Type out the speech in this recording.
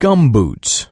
Gumboots